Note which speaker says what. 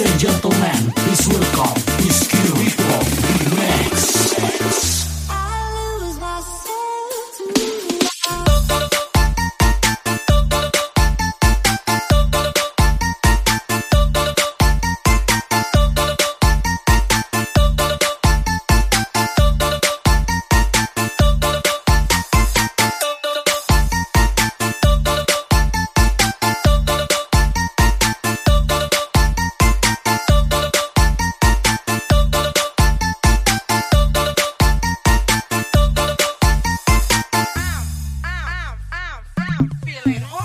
Speaker 1: ladies gentleman. gentlemen,
Speaker 2: you later.